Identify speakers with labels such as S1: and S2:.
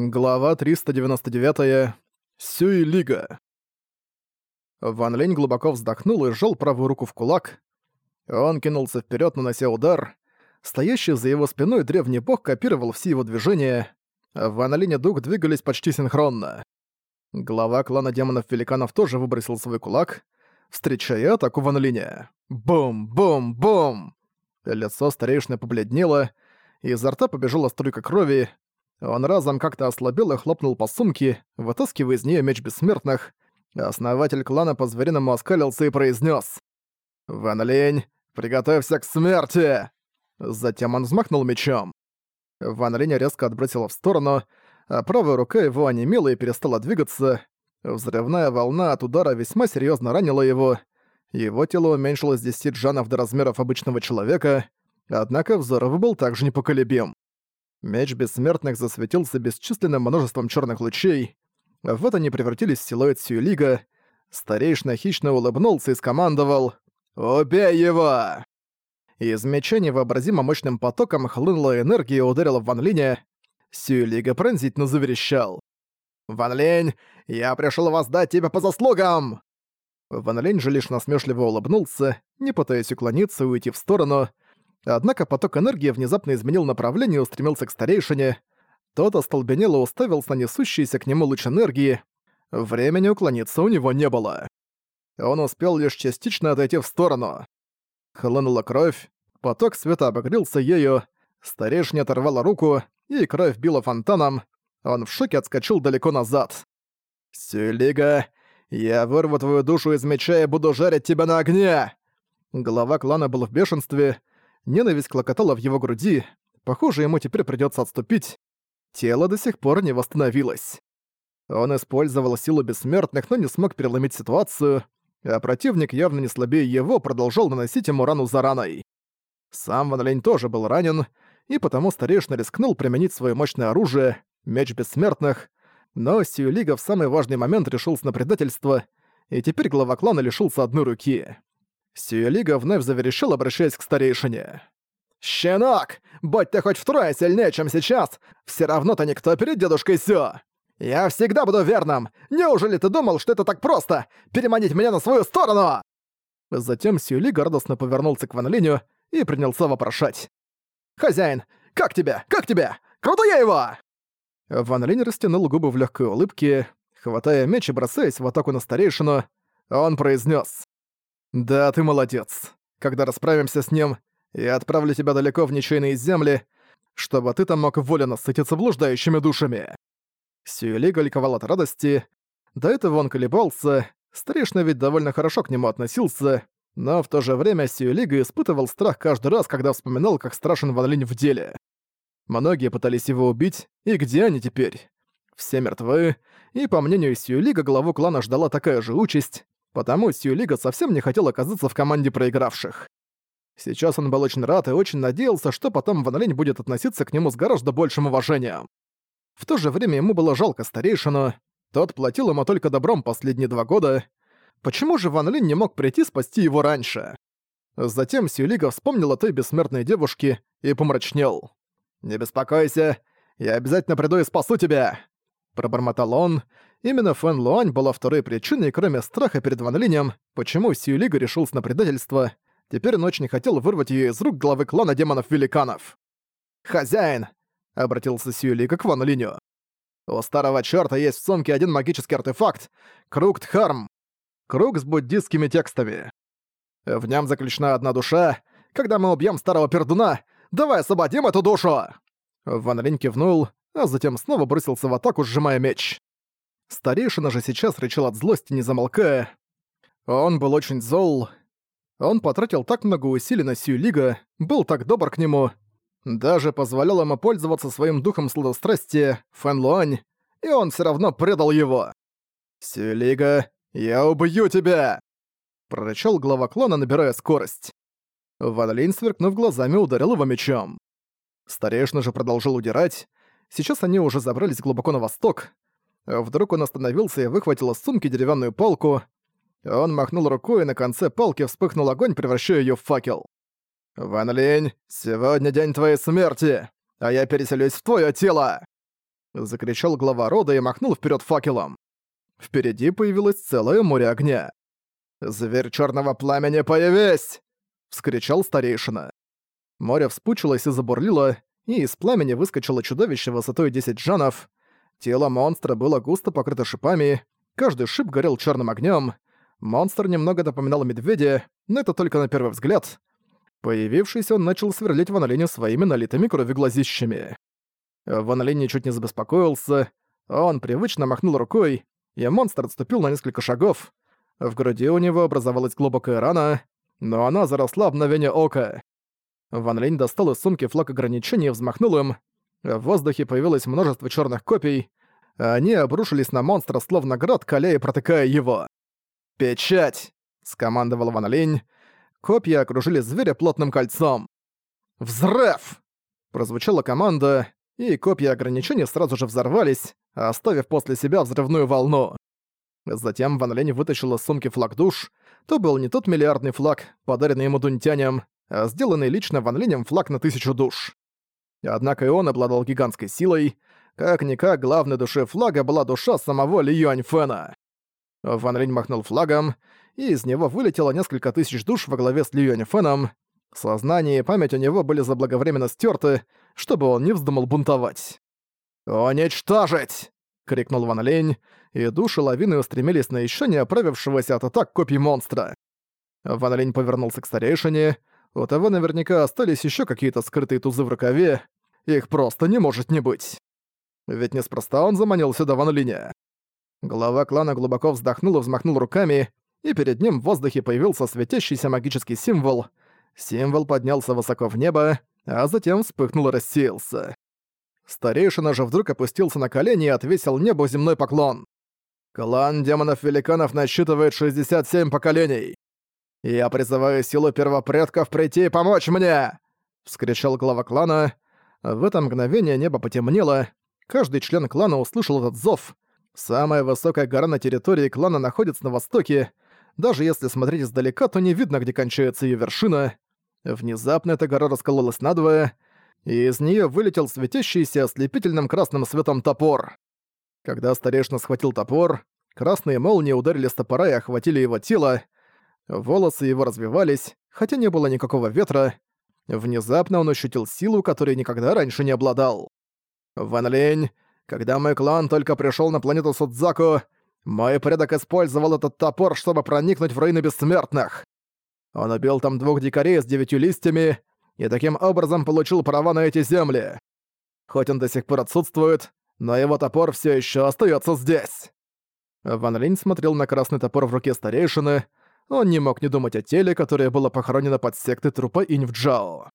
S1: Глава 399. Сюй Лига. Ван Линь глубоко вздохнул и сжал правую руку в кулак. Он кинулся вперед, нанося удар. Стоящий за его спиной древний бог копировал все его движения. Ван Линь и Дух двигались почти синхронно. Глава клана демонов-великанов тоже выбросил свой кулак, встречая атаку Ван Линя. Бум-бум-бум! Лицо старейшины побледнело, изо рта побежала струйка крови, он разом как-то ослабел и хлопнул по сумке, вытаскивая из нее меч бессмертных. Основатель клана по-звериному оскалился и произнес: «Ван Линь, приготовься к смерти!» Затем он взмахнул мечом. Ван Линь резко отбросила в сторону, а правая рука его онемела и перестала двигаться. Взрывная волна от удара весьма серьезно ранила его. Его тело уменьшилось с 10 джанов до размеров обычного человека, однако взор был также непоколебим. Меч бессмертных засветился бесчисленным множеством черных лучей. Вот они превратились в силуэт Сьюлига. Старейшина хищно улыбнулся и скомандовал «Убей его!». Из меча невообразимо мощным потоком хлынула энергия и ударила в Ван Линя. Сьюлига пронзительно заверещал. «Ван Линь, я пришел воздать тебе по заслугам!» Ван Линь же лишь насмешливо улыбнулся, не пытаясь уклониться и уйти в сторону, Однако поток энергии внезапно изменил направление и устремился к старейшине. Тот остолбенело уставился на несущийся к нему луч энергии. Времени уклониться у него не было. Он успел лишь частично отойти в сторону. Хлынула кровь, поток света обогрелся ею, старейшине оторвала руку, и кровь била фонтаном. Он в шоке отскочил далеко назад. «Сюлига, я вырву твою душу из меча и буду жарить тебя на огне!» Глава клана был в бешенстве, Ненависть клокотала в его груди. Похоже, ему теперь придётся отступить. Тело до сих пор не восстановилось. Он использовал силу бессмертных, но не смог переломить ситуацию, а противник, явно не слабее его, продолжал наносить ему рану за раной. Сам Ван Лень тоже был ранен, и потому старейшина рискнул применить свое мощное оружие — меч бессмертных, но Сиюлига в самый важный момент решился на предательство, и теперь глава клана лишился одной руки. Сиюлига вновь заверещал, обращаясь к старейшине. «Щенок! Будь ты хоть втрое сильнее, чем сейчас, все равно ты никто перед дедушкой Сё! Я всегда буду верным! Неужели ты думал, что это так просто — переманить меня на свою сторону?» Затем Сюли радостно повернулся к Ван Линю и принялся вопрошать. «Хозяин, как тебе? Как тебе? Круто я его!» Ван Линь растянул губы в легкой улыбке, хватая меч и бросаясь в атаку на старейшину, он произнес: «Да, ты молодец. Когда расправимся с ним, я отправлю тебя далеко в ничейные земли, чтобы ты там мог волю насытиться блуждающими душами». Сюэлига ликовал от радости. До этого он колебался, старейшина ведь довольно хорошо к нему относился, но в то же время Сюэлига испытывал страх каждый раз, когда вспоминал, как страшен Ван Линь в деле. Многие пытались его убить, и где они теперь? Все мертвы, и, по мнению Сюэлига, главу клана ждала такая же участь, потому Сьюлига совсем не хотел оказаться в команде проигравших. Сейчас он был очень рад и очень надеялся, что потом Ван Линь будет относиться к нему с гораздо большим уважением. В то же время ему было жалко старейшину, тот платил ему только добром последние два года. Почему же Ван Линь не мог прийти спасти его раньше? Затем Сюлига вспомнил о той бессмертной девушке и помрачнел. «Не беспокойся, я обязательно приду и спасу тебя!» Пробормотал он, Именно Фэн Луань была второй причиной, кроме страха перед Ван Линем, почему Сьюлига решился на предательство. Теперь он очень хотел вырвать ее из рук главы клана демонов-великанов. «Хозяин!» — обратился Сьюлига к Ван Линю. «У старого чёрта есть в сумке один магический артефакт — Круг Дхарм. Круг с буддистскими текстами. В нем заключена одна душа. Когда мы убьем старого пердуна, давай освободим эту душу!» Ван Линь кивнул, а затем снова бросился в атаку, сжимая меч. Старейшина же сейчас рычал от злости, не замолкая. Он был очень зол. Он потратил так много усилий на Сью-Лига, был так добр к нему, даже позволял ему пользоваться своим духом сладострастия, Фэн Луань, и он все равно предал его. «Сью-Лига, я убью тебя!» прорычал глава клана, набирая скорость. Ван Линь, сверкнув глазами, ударил его мечом. Старейшина же продолжил удирать. Сейчас они уже забрались глубоко на восток, Вдруг он остановился и выхватил из сумки деревянную палку. Он махнул рукой, и на конце палки вспыхнул огонь, превращая её в факел. «Ван Линь, сегодня день твоей смерти, а я переселюсь в твоё тело!» — закричал глава рода и махнул вперед факелом. Впереди появилось целое море огня. «Зверь черного пламени, появись!» — вскричал старейшина. Море вспучилось и забурлило, и из пламени выскочило чудовище высотой 10 джанов. Тело монстра было густо покрыто шипами, каждый шип горел черным огнем. Монстр немного напоминал медведя, но это только на первый взгляд. Появившись, он начал сверлить Ван Линя своими налитыми кровью глазищами. Ван Линь ничуть не забеспокоился, он привычно махнул рукой, и монстр отступил на несколько шагов. В груди у него образовалась глубокая рана, но она заросла в мгновение ока. Ван Линь достал из сумки флаг ограничений и взмахнул им. В воздухе появилось множество черных копий. Они обрушились на монстра, словно град, коля и протыкая его. «Печать!» — скомандовал Ван Линь. Копья окружили зверя плотным кольцом. «Взрыв!» — прозвучала команда, и копья ограничений сразу же взорвались, оставив после себя взрывную волну. Затем Ван Лень вытащил из сумки флаг душ. То был не тот миллиардный флаг, подаренный ему дунтяням, а сделанный лично Ван Линем флаг на тысячу душ. Однако и он обладал гигантской силой. Как-никак, главной душой флага была душа самого Ли Юаньфэна. Ван Линь махнул флагом, и из него вылетело несколько тысяч душ во главе с Ли Юаньфэном. Сознание и память у него были заблаговременно стерты, чтобы он не вздумал бунтовать. «Уничтожить!» — крикнул Ван Лень, и души лавины устремились на еще не оправившегося от атак копий монстра. Ван Лень повернулся к старейшине. У того наверняка остались еще какие-то скрытые тузы в рукаве. Их просто не может не быть. Ведь неспроста он заманил сюда Ван Линя. Глава клана глубоко вздохнул и взмахнул руками, и перед ним в воздухе появился светящийся магический символ. Символ поднялся высоко в небо, а затем вспыхнул и рассеялся. Старейшина же вдруг опустился на колени и отвесил небу земной поклон. «Клан демонов-великанов насчитывает 67 поколений. Я призываю силу первопредков прийти и помочь мне!» — вскричал глава клана. В это мгновение небо потемнело. Каждый член клана услышал этот зов. Самая высокая гора на территории клана находится на востоке. Даже если смотреть издалека, то не видно, где кончается ее вершина. Внезапно эта гора раскололась надвое, и из нее вылетел светящийся ослепительным красным светом топор. Когда старейшина схватил топор, красные молнии ударили с топора и охватили его тело, волосы его развивались, хотя не было никакого ветра. Внезапно он ощутил силу, которой никогда раньше не обладал. «Ван Лень, когда мой клан только пришел на планету Судзаку, мой предок использовал этот топор, чтобы проникнуть в руины бессмертных. Он убил там двух дикарей с девятью листьями, и таким образом получил права на эти земли. Хоть он до сих пор отсутствует, но его топор все еще остается здесь. Ван Линь смотрел на красный топор в руке старейшины. Он не мог не думать о теле, которое было похоронено под сектой трупа Инь в Джао.